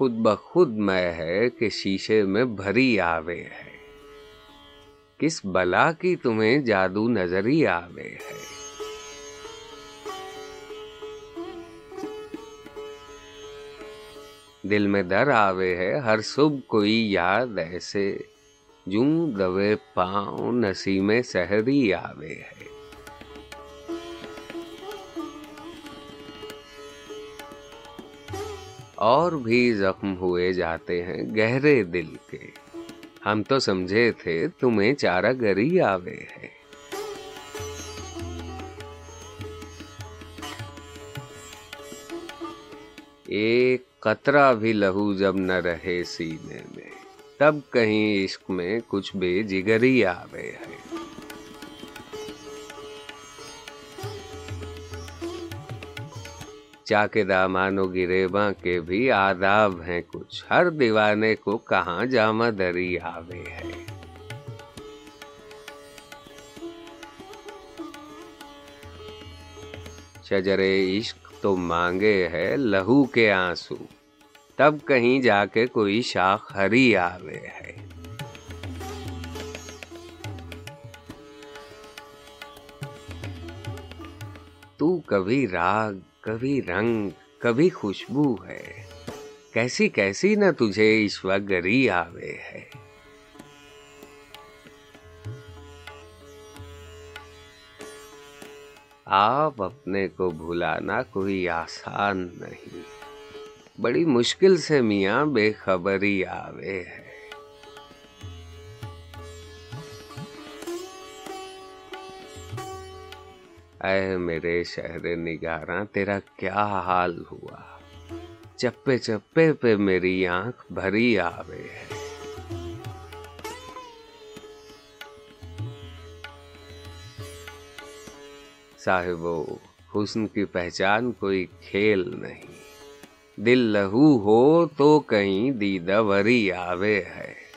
خود بخود میں ہے کہ شیشے میں بھری آوے ہے۔ کس بلا کی تمہیں جادو نظری آوے ہے۔ دل میں در آوے ہے، ہر صبح کوئی یاد ایسے، جوں دوے پاؤں نسی میں سہری آوے ہے۔ اور بھی زخم ہوئے جاتے ہیں گہرے دل کے۔ ہم تو سمجھے تھے تمہیں چارہ گری آوے ہے ایک قطرہ بھی لہو جب نہ رہے سینے میں، تب کہیں عشق میں کچھ بے جگری آوے ہے چا کے دامانو گرے کے بھی آداب ہیں کچھ۔ ہر دیوانے کو کہاں جامع دری آوے ہے۔ شجر عشق تو مانگے ہے لہو کے آنسو۔ تب کہیں جا کے کوئی شاخ ہری آوے ہے۔ تو کبھی راگ کبھی رنگ، کبھی خوشبو ہے۔ کیسی کیسی نہ تجھے اس گری آوے ہے۔ آپ اپنے کو بھولانا کوئی آسان نہیں۔ بڑی مشکل سے میاں بے خبری آوے ہے۔ اے میرے شہر نگاراں تیرا کیا حال ہوا؟ چپے چپے پہ میری آنکھ بھری آوے ہے۔ صاحب، حسن کی پہچان کوئی کھیل نہیں۔ دل لہو ہو تو کہیں دیدہ وری آوے ہے۔